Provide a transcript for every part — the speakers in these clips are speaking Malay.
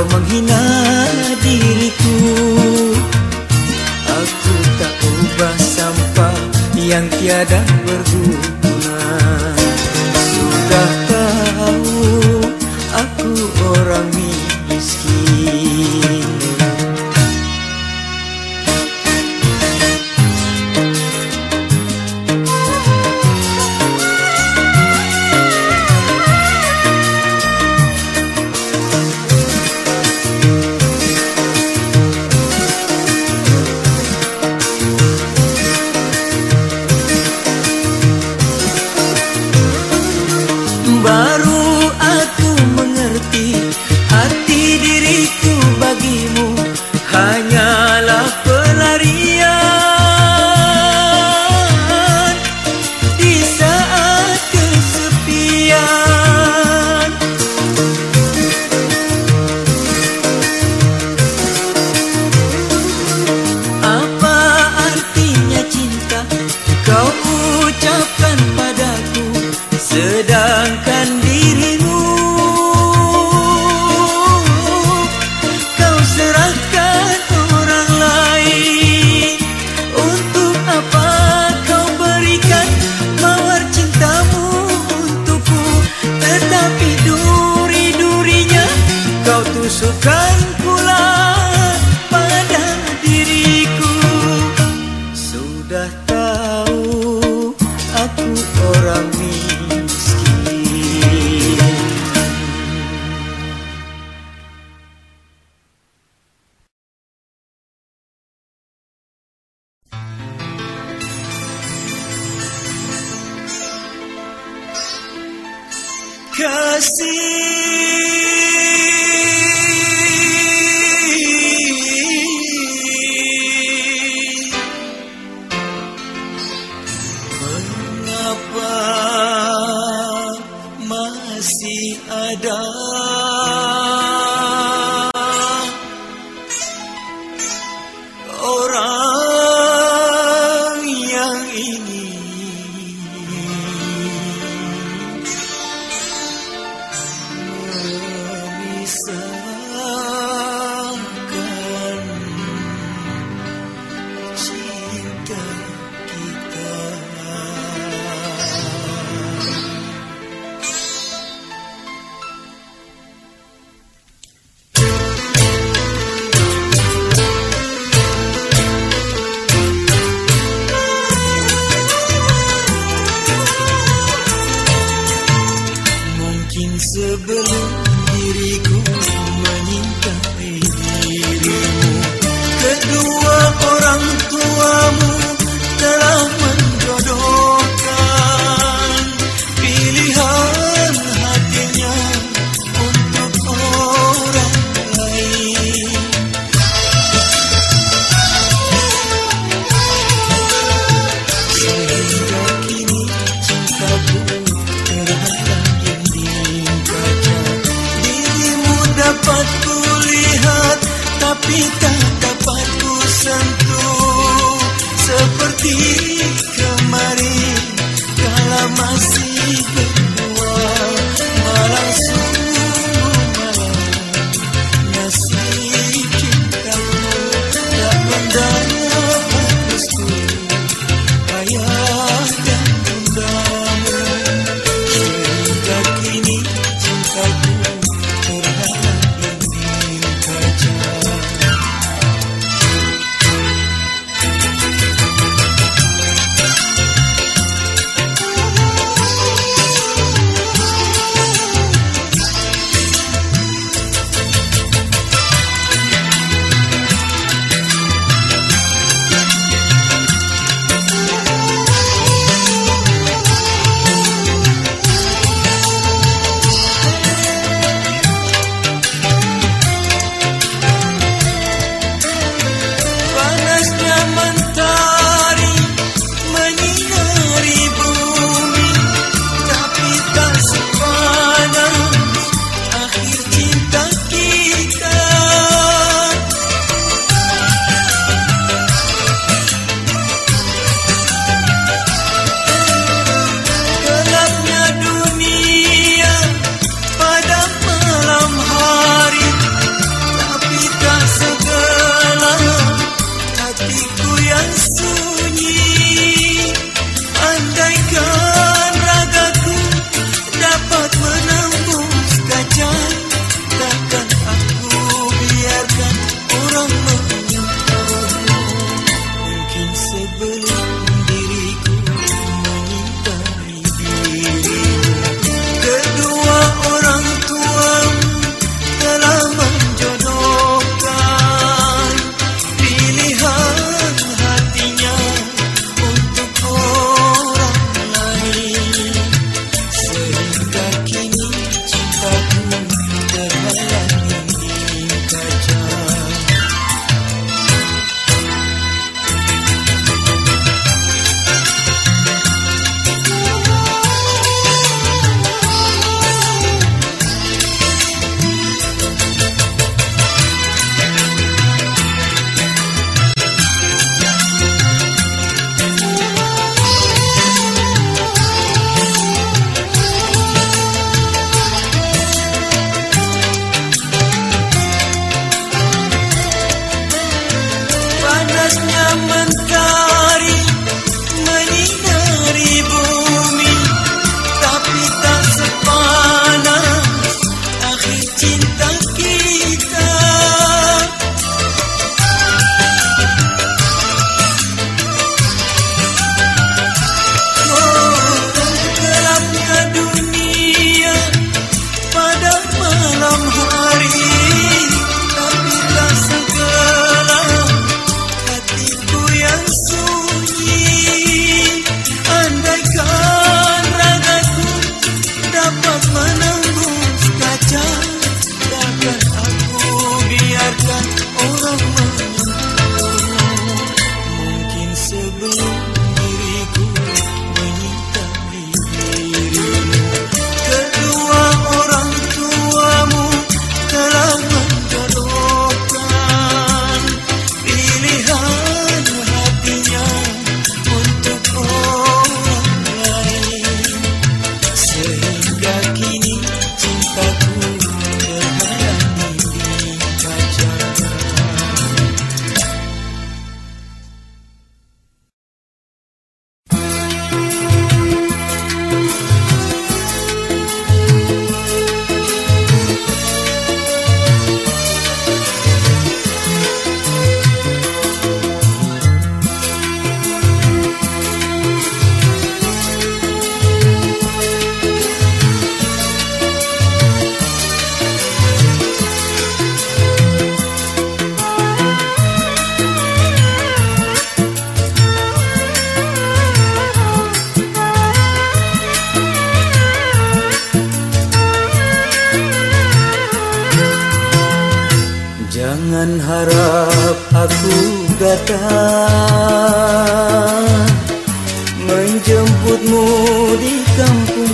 kau menghina diriku. Aku tak ubah sampah yang tiada berguna.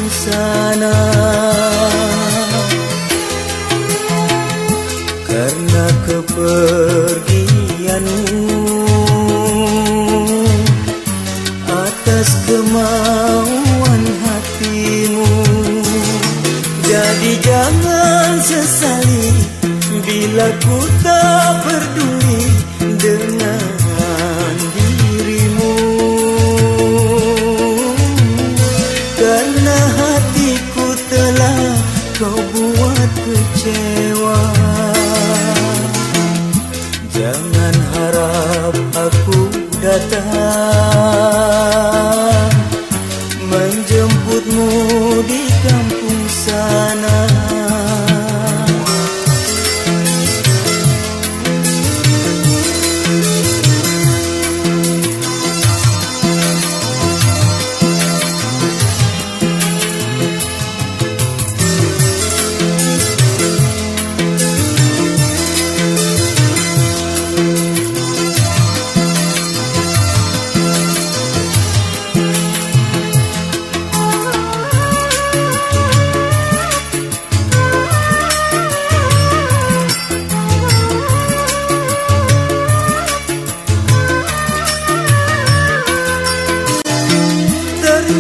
So.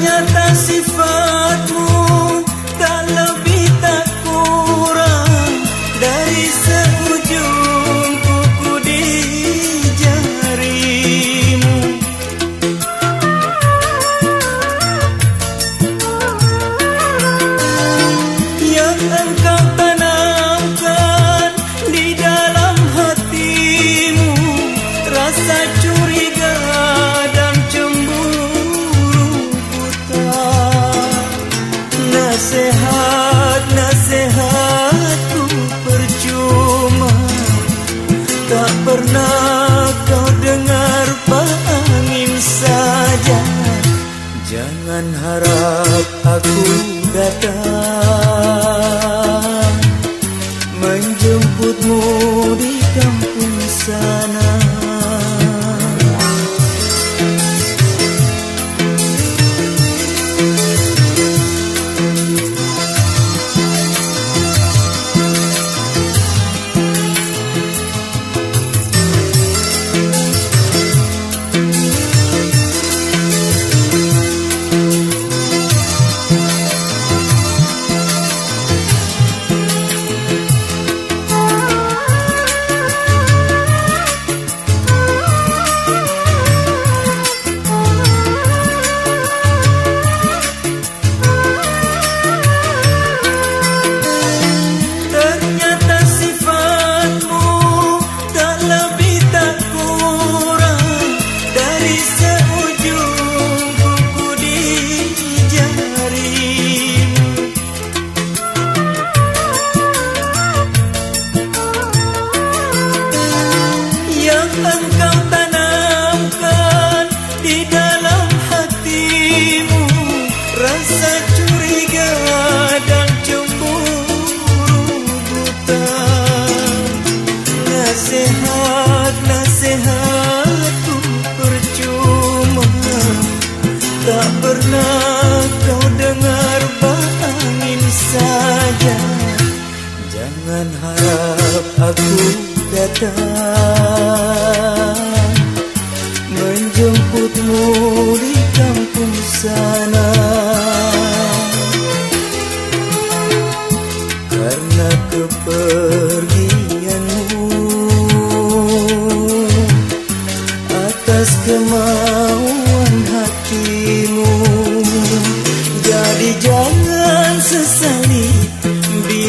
Ternyata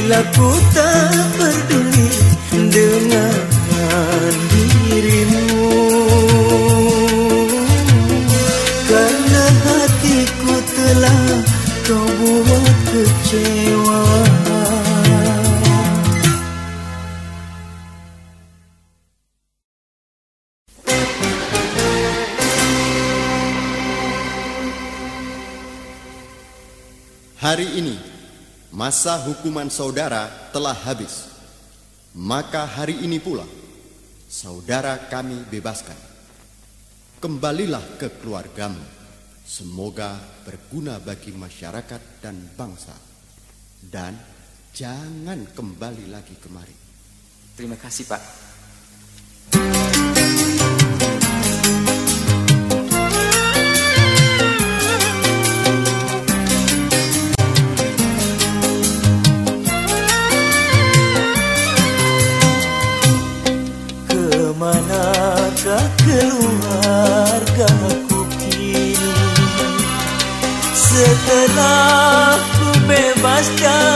Bila ku tak berdua masa hukuman saudara telah habis. Maka hari ini pula saudara kami bebaskan. Kembalilah ke keluargamu. Semoga berguna bagi masyarakat dan bangsa. Dan jangan kembali lagi kemari. Terima kasih, Pak. just done.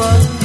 was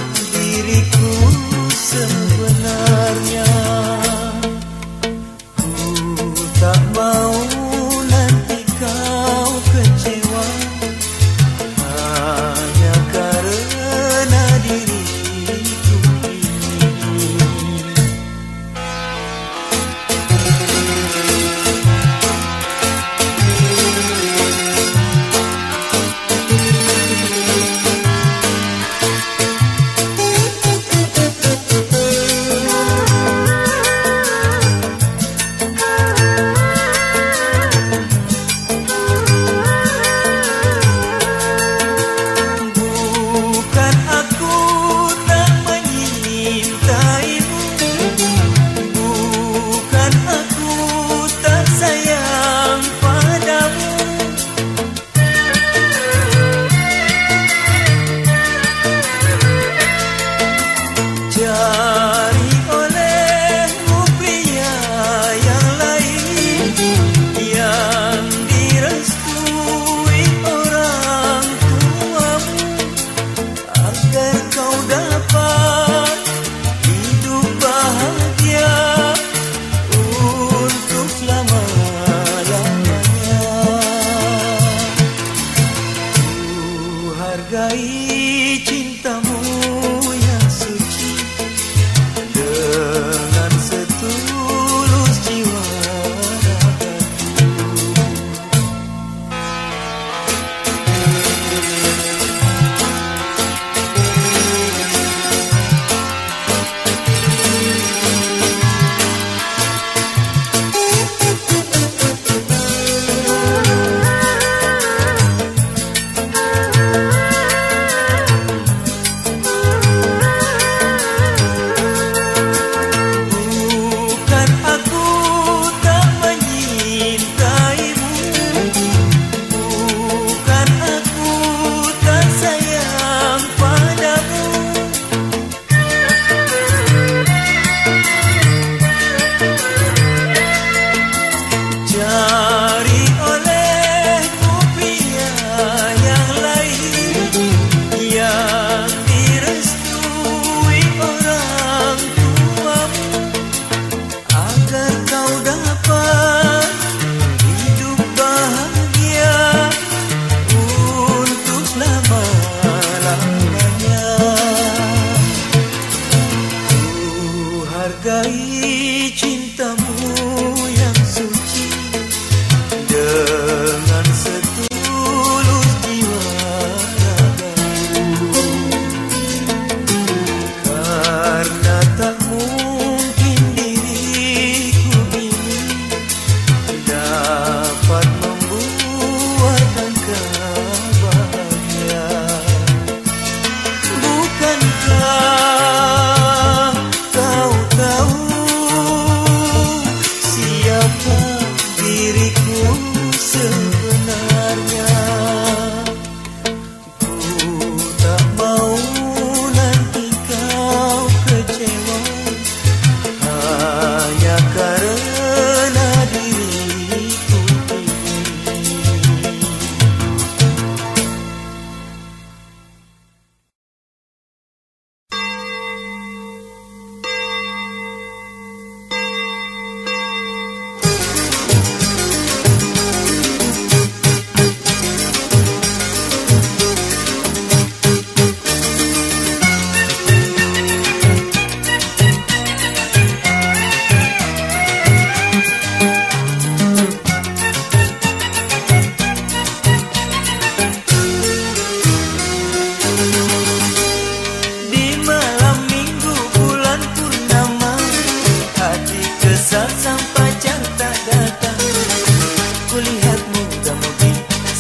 Maria.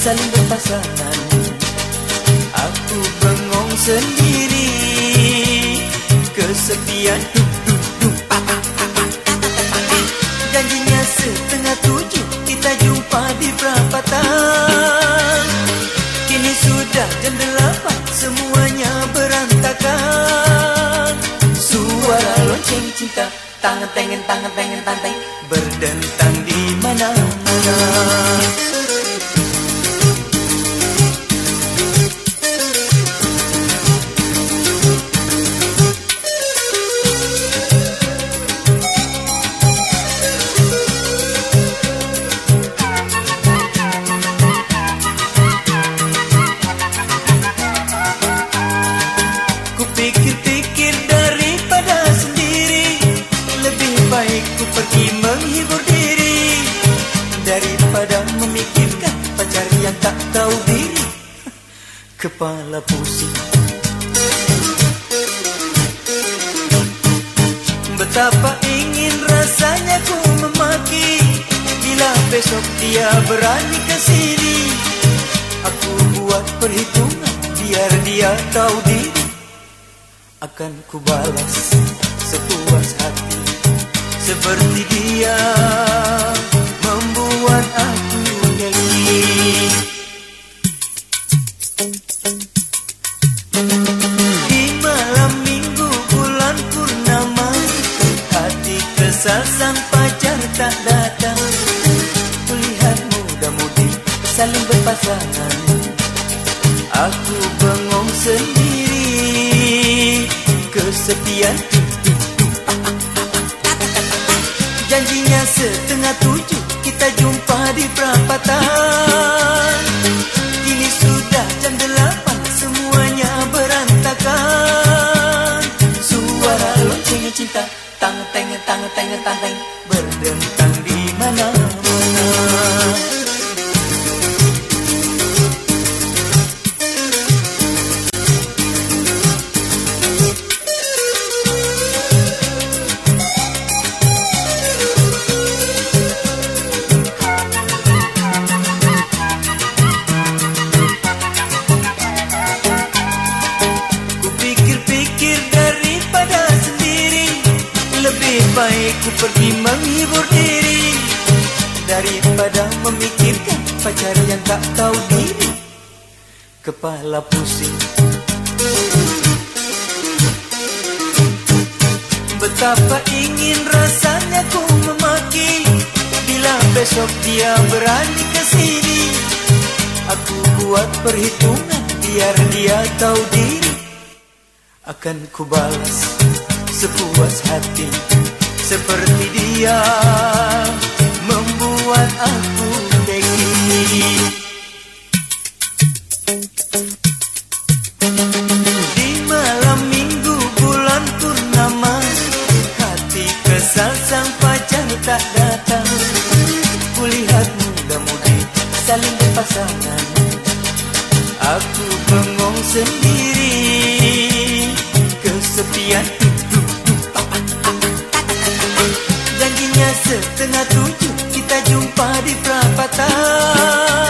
Saling berpasangan. Aku bengong sendiri. Kesepian duk duk duk Janjinya setengah tujuh Kita jumpa di perapatan. Kini sudah jam delapan Semuanya berantakan. Suara lonceng cinta Tangan tengen tangan tengen tanteng Berdentang di mana-mana Kepala pusing Betapa ingin rasanya ku memaki. Bila besok dia berani ke sini Aku buat perhitungan biar dia tahu diri. Akan ku balas sepuas hati. Seperti dia membuat aku nyanyi tak datang. Kulihat muda-mudi saling berpasangan. Aku bengong sendiri. Kesepian Janjinya setengah tujuh Kita jumpa di perapatan. Kini sudah jam delapan Semuanya berantakan. Suara lonceng cinta Tang teng tang teng tang teng Daripada memikirkan pacar yang tak tahu diri. Kepala pusing. Betapa ingin rasanya ku memaki. Bila besok dia berani ke sini Aku buat perhitungan biar dia tahu diri. Akan ku balas sepuas hati Seperti dia membuat aku begini Di malam minggu bulan purnama Hati kesal sang pacar tak datang. Kulihat muda-mudi saling berpasangan. Aku bengong sendiri Kesepian Janjinya setengah tujuh Kita jumpa di perapatan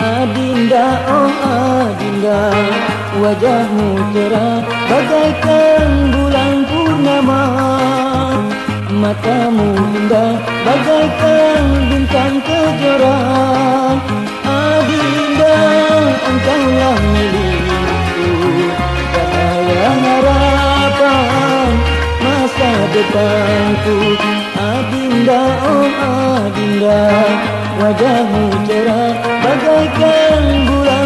Adinda, oh Adinda Wajahmu cerah bagaikan bulan purnama. Matamu indah bagaikan bintang kejora. Adinda, engkaulah milikku Tak ada harapan masa depanku adinda oh adinda wajahmu cerah bagaikan bulan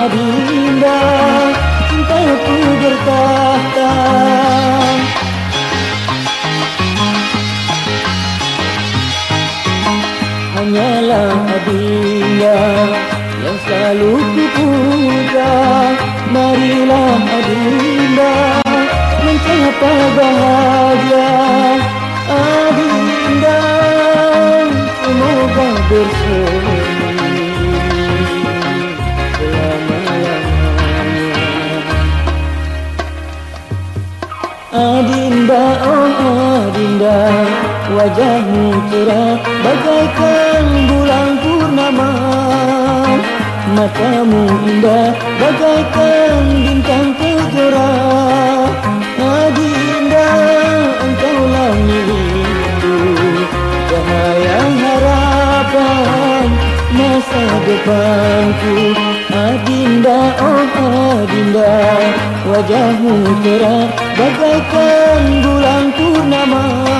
Abinda, cintaku bertakhta. Hanyalah Abinda yang selalu kupuja. Marilah adinda mencapai bahagia indah wajahmu cerah bagaikan bulan purnama. Matamu indah bagaikan bintang kejora hati indah engkaulah milikku cahaya harapan masa depanku. Adinda, oh Adinda Wajahmu cerah bagaikan bulan purnama.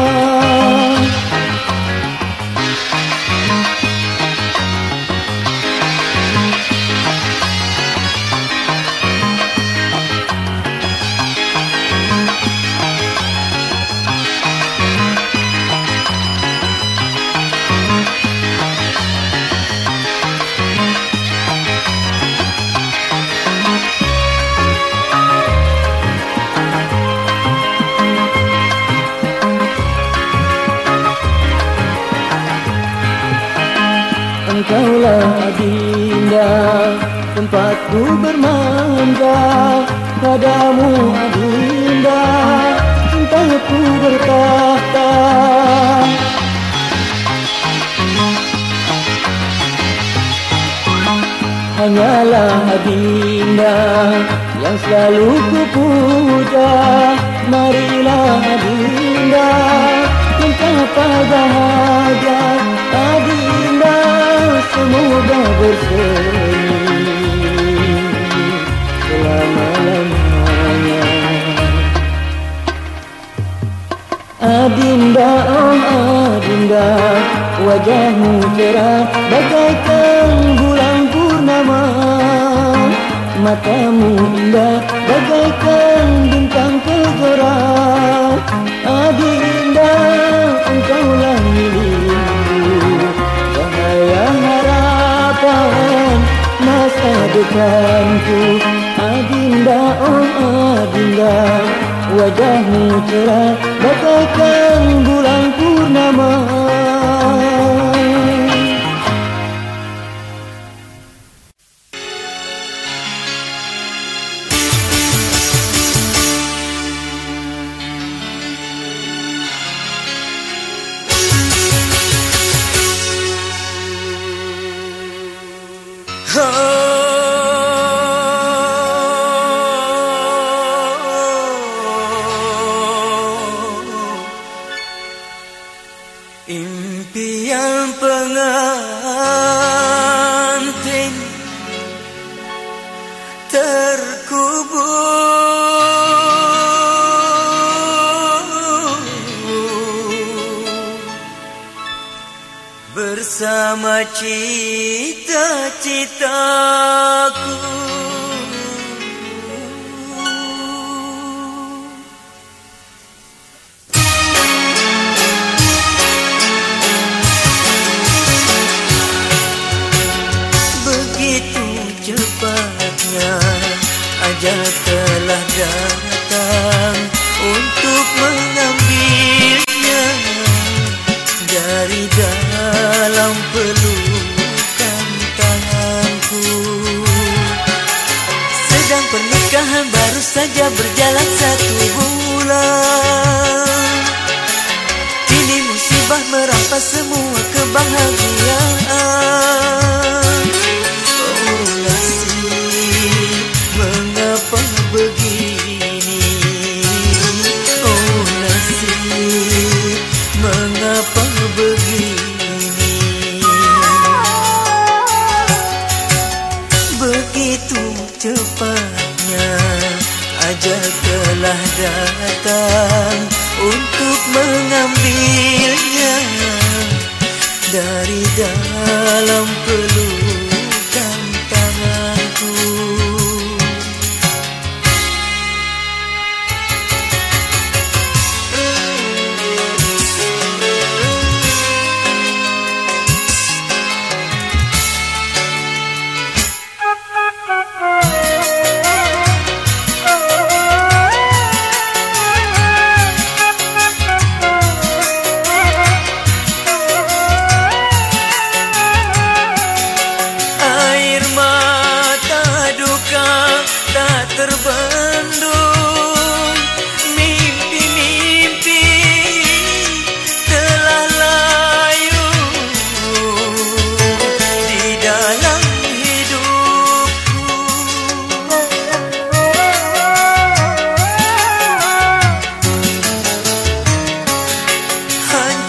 Engkaulah adinda Tempatku bermanja Padamu adinda Cintaku bertahta. Hanyalah adinda Yang selalu ku puja Marilah adinda Betapa bahagia adinda semoga bersemi selama-lamanya Adinda, oh Adinda Wajahmu cerah bagaikan bulan purnama. Matamu indah bagaikan bintang kejora Adinda, engkaulah milikku masa depanku Adinda, oh Adinda Wajahmu cerah bagaikan bulan purnama Jesus.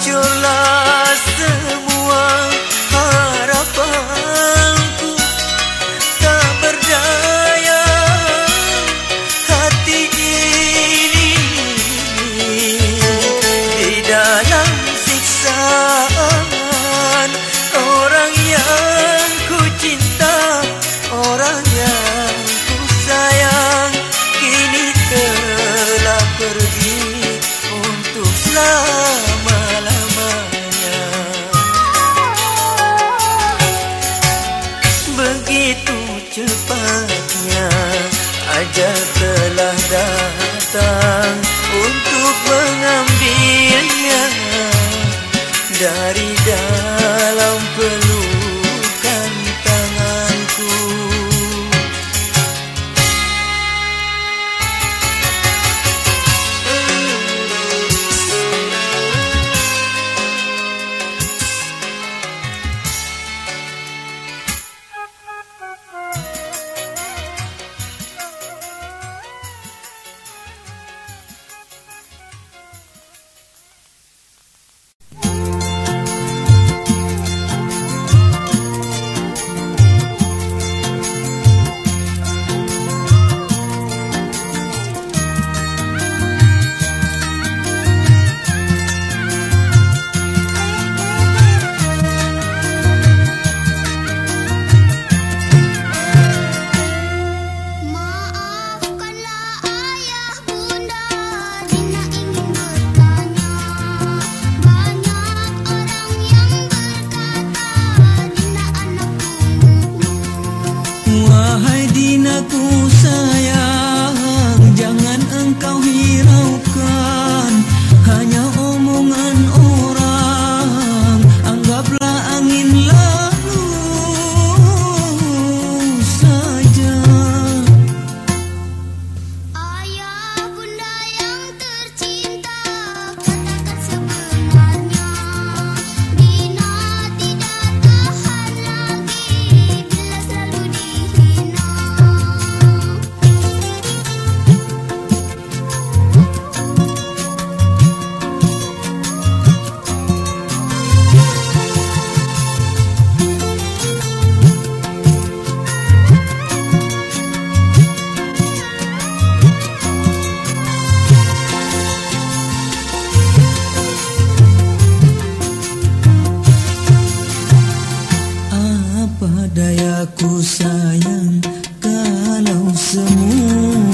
your love ku sayang kalau semua